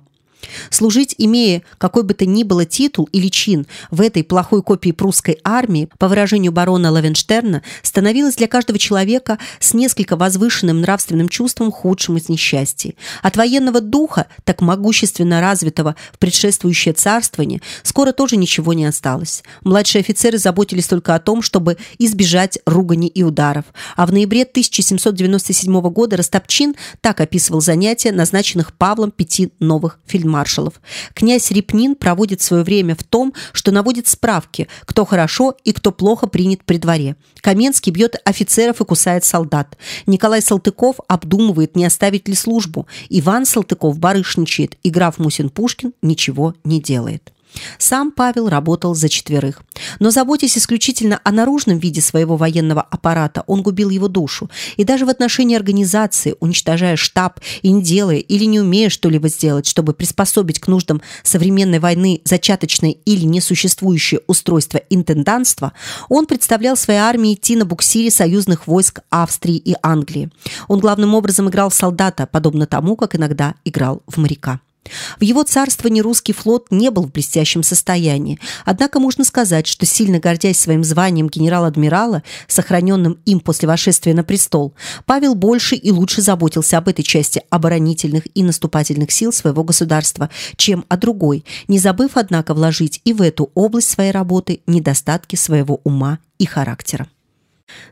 Служить, имея какой бы то ни было титул или чин в этой плохой копии прусской армии, по выражению барона Лавенштерна, становилось для каждого человека с несколько возвышенным нравственным чувством худшим из несчастий. От военного духа, так могущественно развитого в предшествующее царствование, скоро тоже ничего не осталось. Младшие офицеры заботились только о том, чтобы избежать ругани и ударов. А в ноябре 1797 года Ростопчин так описывал занятия, назначенных Павлом пяти новых фельдмаршалов маршалов. Князь Репнин проводит свое время в том, что наводит справки, кто хорошо и кто плохо принят при дворе. Каменский бьет офицеров и кусает солдат. Николай Салтыков обдумывает, не оставить ли службу. Иван Салтыков барышничает, и граф Мусин-Пушкин ничего не делает. Сам Павел работал за четверых. Но заботясь исключительно о наружном виде своего военного аппарата, он губил его душу. И даже в отношении организации, уничтожая штаб и не делая или не умея что-либо сделать, чтобы приспособить к нуждам современной войны зачаточное или несуществующее устройство интендантства, он представлял своей армии идти на буксире союзных войск Австрии и Англии. Он главным образом играл солдата, подобно тому, как иногда играл в моряка. В его царствовании русский флот не был в блестящем состоянии, однако можно сказать, что сильно гордясь своим званием генерал-адмирала, сохраненным им после восшествия на престол, Павел больше и лучше заботился об этой части оборонительных и наступательных сил своего государства, чем о другой, не забыв, однако, вложить и в эту область своей работы недостатки своего ума и характера.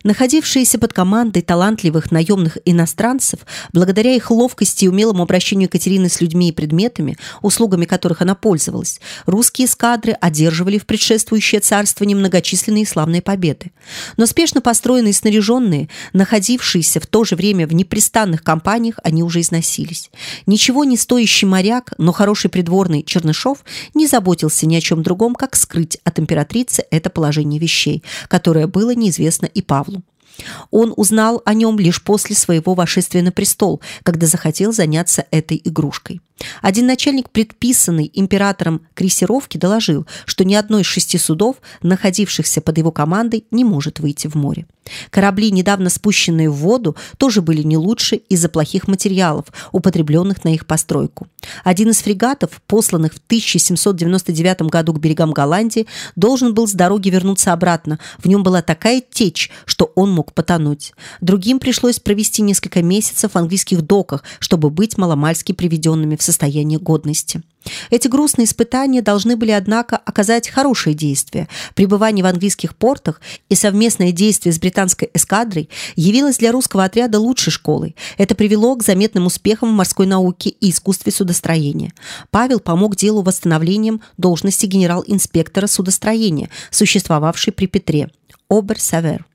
Находившиеся под командой талантливых наемных иностранцев, благодаря их ловкости и умелому обращению Екатерины с людьми и предметами, услугами которых она пользовалась, русские эскадры одерживали в предшествующее царство немногочисленные славные победы. Но спешно построенные и снаряженные, находившиеся в то же время в непрестанных кампаниях, они уже износились. Ничего не стоящий моряк, но хороший придворный Чернышов не заботился ни о чем другом, как скрыть от императрицы это положение вещей, которое было неизвестно и Павлу. Он узнал о нем лишь после своего вошествия на престол, когда захотел заняться этой игрушкой. Один начальник предписанный императором крейсировки доложил, что ни одно из шести судов, находившихся под его командой, не может выйти в море. Корабли, недавно спущенные в воду, тоже были не лучше из-за плохих материалов, употребленных на их постройку. Один из фрегатов, посланных в 1799 году к берегам Голландии, должен был с дороги вернуться обратно. В нем была такая течь, что он мог потонуть. Другим пришлось провести несколько месяцев в английских доках, чтобы быть маломальски приведенными в состояние годности. Эти грустные испытания должны были, однако, оказать хорошее действие. Пребывание в английских портах и совместное действие с британской эскадрой явилось для русского отряда лучшей школой. Это привело к заметным успехам в морской науке и искусстве судостроения. Павел помог делу восстановлением должности генерал-инспектора судостроения, существовавшей при Петре. Обер-Савер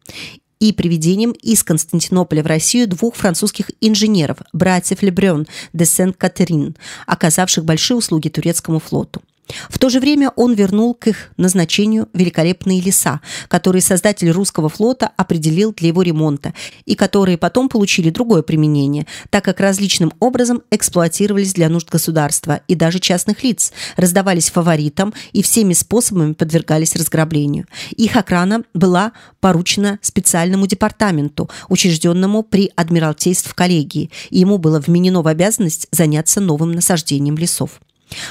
и приведением из Константинополя в Россию двух французских инженеров, братьев Лебрён де Сен-Катерин, оказавших большие услуги турецкому флоту. В то же время он вернул к их назначению великолепные леса, которые создатель русского флота определил для его ремонта и которые потом получили другое применение, так как различным образом эксплуатировались для нужд государства и даже частных лиц, раздавались фаворитам и всеми способами подвергались разграблению. Их охрана была поручена специальному департаменту, учрежденному при Адмиралтейств коллегии, и ему было вменено в обязанность заняться новым насаждением лесов.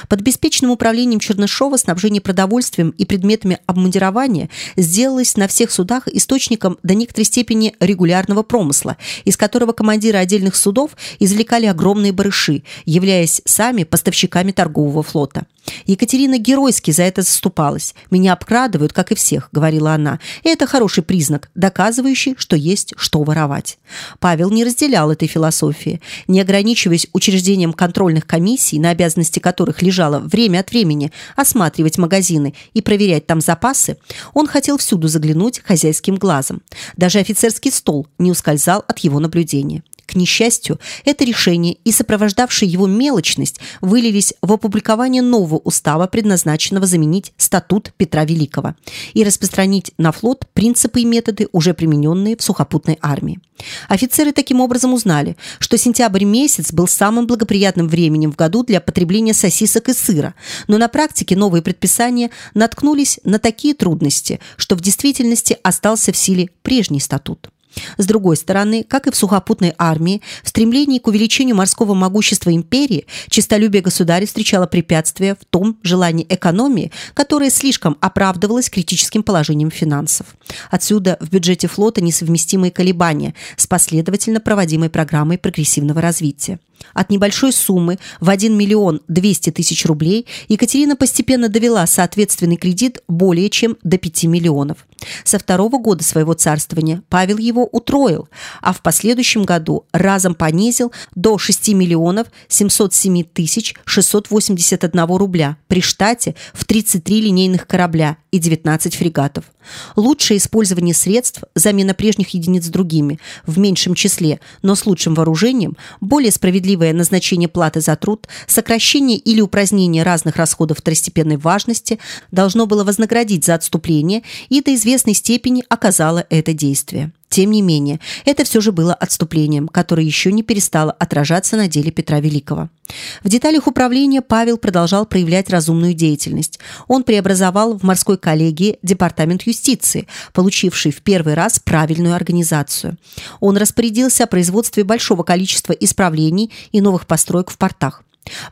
Под беспечным управлением Чернышова снабжение продовольствием и предметами обмундирования сделалось на всех судах источником до некоторой степени регулярного промысла, из которого командиры отдельных судов извлекали огромные барыши, являясь сами поставщиками торгового флота. Екатерина геройски за это заступалась. «Меня обкрадывают, как и всех», — говорила она. Это хороший признак, доказывающий, что есть что воровать. Павел не разделял этой философии. Не ограничиваясь учреждением контрольных комиссий, на обязанности которых лежало время от времени осматривать магазины и проверять там запасы, он хотел всюду заглянуть хозяйским глазом. Даже офицерский стол не ускользал от его наблюдения. К несчастью, это решение и сопровождавшая его мелочность вылились в опубликование нового устава, предназначенного заменить статут Петра Великого и распространить на флот принципы и методы, уже примененные в сухопутной армии. Офицеры таким образом узнали, что сентябрь месяц был самым благоприятным временем в году для потребления сосисок и сыра, но на практике новые предписания наткнулись на такие трудности, что в действительности остался в силе прежний статут. С другой стороны, как и в сухопутной армии, в стремлении к увеличению морского могущества империи честолюбие государя встречало препятствия в том желании экономии, которое слишком оправдывалось критическим положением финансов. Отсюда в бюджете флота несовместимые колебания с последовательно проводимой программой прогрессивного развития. От небольшой суммы в 1 миллион 200 тысяч рублей Екатерина постепенно довела соответственный кредит более чем до 5 миллионов. Со второго года своего царствования Павел его утроил, а в последующем году разом понизил до 6 миллионов 707 тысяч 681 рубля при штате в 33 линейных корабля и 19 фрегатов. Лучшее использование средств, замена прежних единиц другими, в меньшем числе, но с лучшим вооружением, более справедливое назначение платы за труд, сокращение или упразднение разных расходов второстепенной важности должно было вознаградить за отступление и до известной степени оказало это действие. Тем не менее, это все же было отступлением, которое еще не перестало отражаться на деле Петра Великого. В деталях управления Павел продолжал проявлять разумную деятельность. Он преобразовал в морской коллегии департамент юстиции, получивший в первый раз правильную организацию. Он распорядился о производстве большого количества исправлений и новых построек в портах.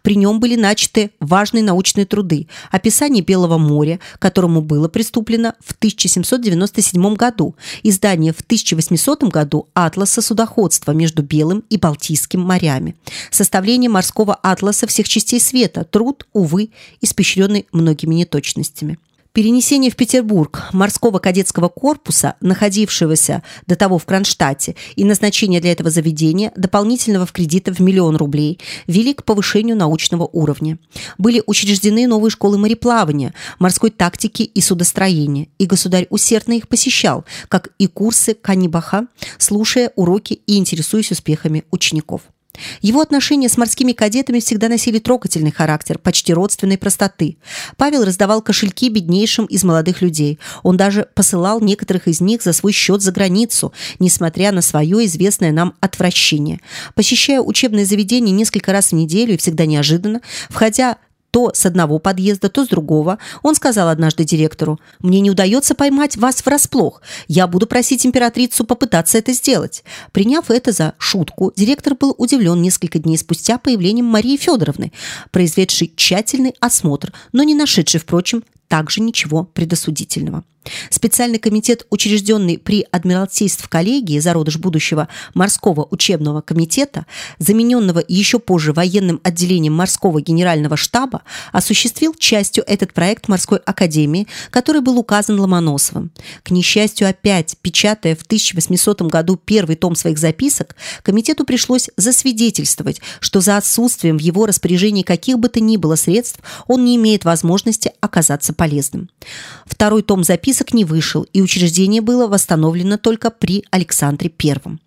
При нем были начаты важные научные труды «Описание Белого моря», которому было приступлено в 1797 году, издание в 1800 году «Атласа судоходства между Белым и Балтийским морями», составление морского атласа всех частей света, труд, увы, испещренный многими неточностями. Перенесение в Петербург морского кадетского корпуса, находившегося до того в Кронштадте, и назначение для этого заведения дополнительного в кредита в миллион рублей вели к повышению научного уровня. Были учреждены новые школы мореплавания, морской тактики и судостроения, и государь усердно их посещал, как и курсы Канибаха, слушая уроки и интересуясь успехами учеников. Его отношения с морскими кадетами всегда носили трогательный характер, почти родственной простоты. Павел раздавал кошельки беднейшим из молодых людей. Он даже посылал некоторых из них за свой счет за границу, несмотря на свое известное нам отвращение. Посещая учебное заведение несколько раз в неделю и всегда неожиданно, входя то с одного подъезда, то с другого. Он сказал однажды директору, «Мне не удается поймать вас врасплох. Я буду просить императрицу попытаться это сделать». Приняв это за шутку, директор был удивлен несколько дней спустя появлением Марии Федоровны, произведшей тщательный осмотр, но не нашедшей, впрочем, также ничего предосудительного. Специальный комитет, учрежденный при Адмиралтейств коллегии зародыш будущего морского учебного комитета, замененного еще позже военным отделением морского генерального штаба, осуществил частью этот проект морской академии, который был указан Ломоносовым. К несчастью, опять печатая в 1800 году первый том своих записок, комитету пришлось засвидетельствовать, что за отсутствием в его распоряжении каких бы то ни было средств он не имеет возможности оказаться полезным. Второй том записок не вышел, и учреждение было восстановлено только при Александре I.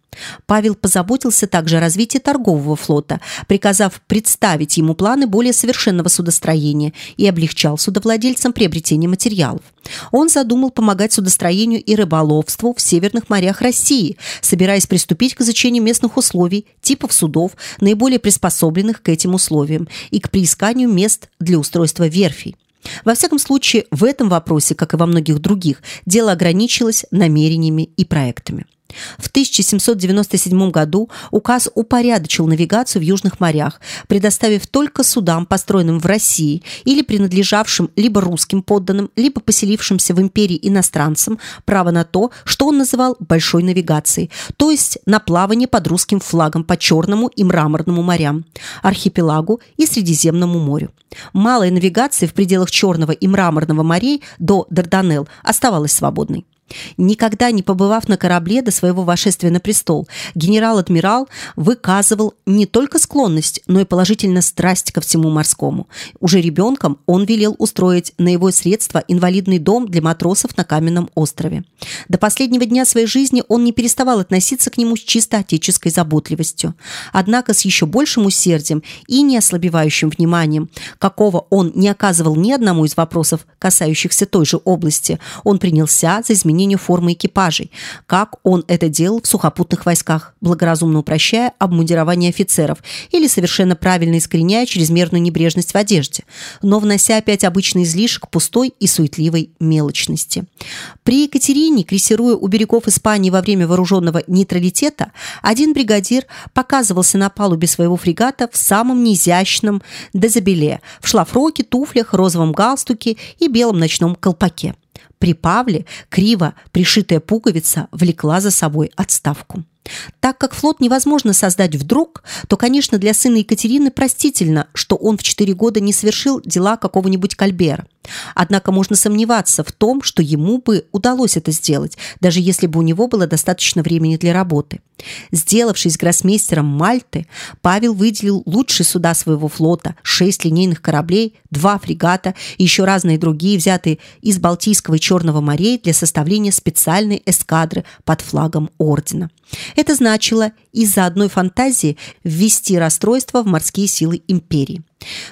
Павел позаботился также о развитии торгового флота, приказав представить ему планы более совершенного судостроения и облегчал судовладельцам приобретение материалов. Он задумал помогать судостроению и рыболовству в северных морях России, собираясь приступить к изучению местных условий, типов судов, наиболее приспособленных к этим условиям, и к приисканию мест для устройства верфей. Во всяком случае, в этом вопросе, как и во многих других, дело ограничилось намерениями и проектами. В 1797 году указ упорядочил навигацию в южных морях, предоставив только судам, построенным в России или принадлежавшим либо русским подданным, либо поселившимся в империи иностранцам, право на то, что он называл большой навигацией, то есть на плавание под русским флагом по Черному и Мраморному морям, архипелагу и Средиземному морю. Малая навигация в пределах Черного и Мраморного морей до Дарданелл оставалась свободной. Никогда не побывав на корабле до своего вошествия на престол, генерал-адмирал выказывал не только склонность, но и положительно страсть ко всему морскому. Уже ребенком он велел устроить на его средства инвалидный дом для матросов на Каменном острове. До последнего дня своей жизни он не переставал относиться к нему с чисто отеческой заботливостью. Однако с еще большим усердием и не ослабевающим вниманием, какого он не оказывал ни одному из вопросов, касающихся той же области, он принялся за изменение изменению формы экипажей, как он это делал в сухопутных войсках, благоразумно упрощая обмундирование офицеров или совершенно правильно искореняя чрезмерную небрежность в одежде, но внося опять обычный излишек пустой и суетливой мелочности. При Екатерине, крейсируя у берегов Испании во время вооруженного нейтралитета, один бригадир показывался на палубе своего фрегата в самом неизящном дезабеле, в шлафроке, туфлях, розовом галстуке и белом ночном колпаке. При Павле криво пришитая пуговица влекла за собой отставку. Так как флот невозможно создать вдруг, то, конечно, для сына Екатерины простительно, что он в четыре года не совершил дела какого-нибудь Кальбера. Однако можно сомневаться в том, что ему бы удалось это сделать, даже если бы у него было достаточно времени для работы. Сделавшись гроссмейстером Мальты, Павел выделил лучшие суда своего флота, шесть линейных кораблей, два фрегата и еще разные другие, взятые из Балтийского и Черного морей для составления специальной эскадры под флагом ордена. Это значило из-за одной фантазии ввести расстройство в морские силы империи.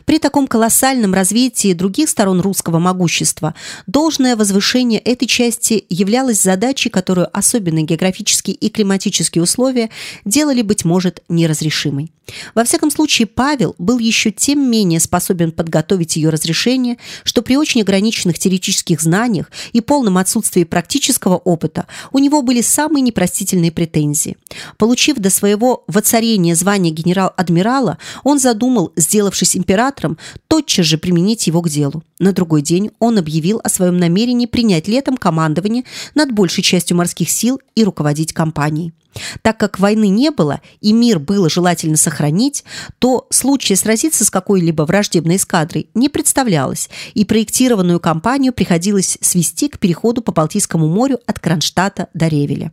При таком колоссальном развитии других сторон русского могущества должное возвышение этой части являлось задачей, которую особенные географические и климатические условия делали, быть может, неразрешимой. Во всяком случае, Павел был еще тем менее способен подготовить ее разрешение, что при очень ограниченных теоретических знаниях и полном отсутствии практического опыта у него были самые непростительные претензии. Получив до своего воцарения звание генерал-адмирала, он задумал, сделавшись императором, тотчас же применить его к делу. На другой день он объявил о своем намерении принять летом командование над большей частью морских сил и руководить кампанией. Так как войны не было и мир было желательно сохранить, то случая сразиться с какой-либо враждебной эскадрой не представлялось, и проектированную кампанию приходилось свести к переходу по Балтийскому морю от Кронштадта до Ревеля.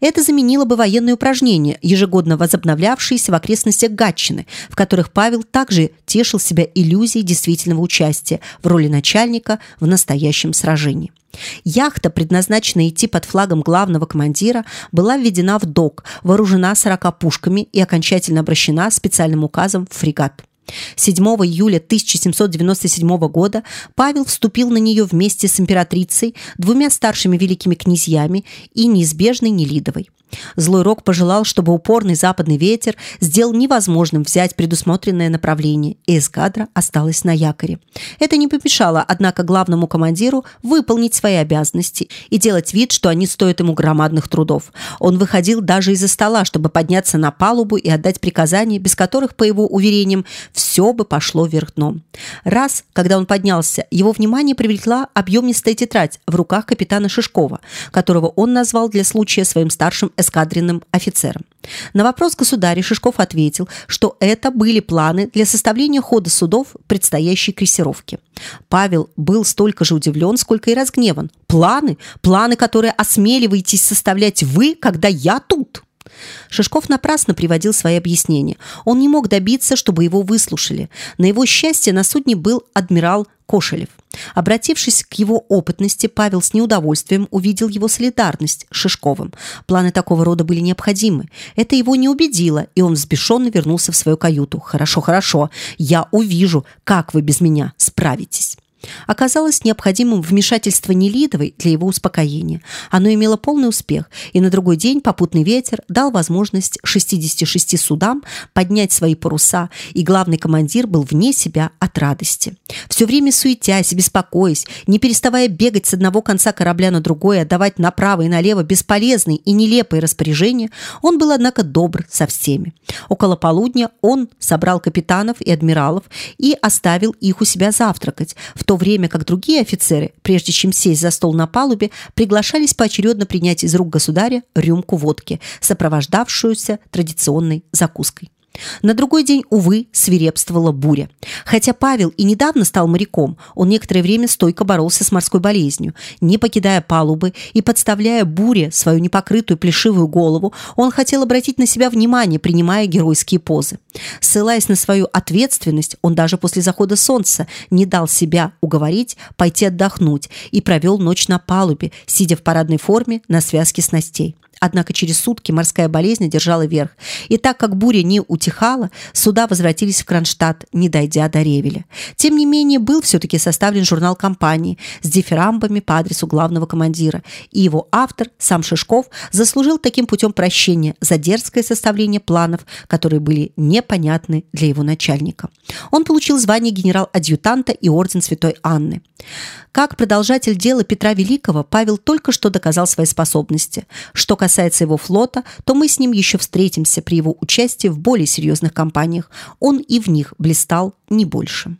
Это заменило бы военные упражнения, ежегодно возобновлявшиеся в окрестностях Гатчины, в которых Павел также тешил себя иллюзией действительного участия в роли начальника в настоящем сражении. Яхта, предназначенная идти под флагом главного командира, была введена в док, вооружена 40 пушками и окончательно обращена специальным указом в фрегат. 7 июля 1797 года Павел вступил на нее вместе с императрицей, двумя старшими великими князьями и неизбежной Нелидовой. Злой Рок пожелал, чтобы упорный западный ветер сделал невозможным взять предусмотренное направление, и эскадра осталась на якоре. Это не помешало, однако, главному командиру выполнить свои обязанности и делать вид, что они стоят ему громадных трудов. Он выходил даже из-за стола, чтобы подняться на палубу и отдать приказания, без которых, по его уверениям, все бы пошло вверх дном. Раз, когда он поднялся, его внимание привлекла объемистая тетрадь в руках капитана Шишкова, которого он назвал для случая своим старшим эскадренным офицером. На вопрос государя Шишков ответил, что это были планы для составления хода судов предстоящей крейсировки. Павел был столько же удивлен, сколько и разгневан. «Планы? Планы, которые осмеливаетесь составлять вы, когда я тут?» Шишков напрасно приводил свои объяснения. Он не мог добиться, чтобы его выслушали. На его счастье на судне был адмирал Кошелев. Обратившись к его опытности, Павел с неудовольствием увидел его солидарность с Шишковым. Планы такого рода были необходимы. Это его не убедило, и он взбешенно вернулся в свою каюту. «Хорошо, хорошо, я увижу, как вы без меня справитесь». Оказалось необходимым вмешательство Нелидовой для его успокоения. Оно имело полный успех, и на другой день попутный ветер дал возможность 66 судам поднять свои паруса, и главный командир был вне себя от радости. Все время суетясь беспокоясь, не переставая бегать с одного конца корабля на другой, отдавать направо и налево бесполезные и нелепые распоряжения, он был, однако, добр со всеми. Около полудня он собрал капитанов и адмиралов и оставил их у себя завтракать, в то время как другие офицеры, прежде чем сесть за стол на палубе, приглашались поочередно принять из рук государя рюмку водки, сопровождавшуюся традиционной закуской. На другой день, увы, свирепствовала буря. Хотя Павел и недавно стал моряком, он некоторое время стойко боролся с морской болезнью. Не покидая палубы и подставляя буре свою непокрытую плешивую голову, он хотел обратить на себя внимание, принимая геройские позы. Ссылаясь на свою ответственность, он даже после захода солнца не дал себя уговорить пойти отдохнуть и провел ночь на палубе, сидя в парадной форме на связке снастей. Однако через сутки морская болезнь одержала верх. И так как буря не утихала, суда возвратились в Кронштадт, не дойдя до Ревеля. Тем не менее, был все-таки составлен журнал компании с дифирамбами по адресу главного командира, и его автор, сам Шишков, заслужил таким путем прощения за дерзкое составление планов, которые были непонятны для его начальника. Он получил звание генерал-адъютанта и орден Святой Анны. Как продолжатель дела Петра Великого, Павел только что доказал свои способности. Что касается его флота, то мы с ним еще встретимся при его участии в более серьезных кампаниях. Он и в них блистал не больше.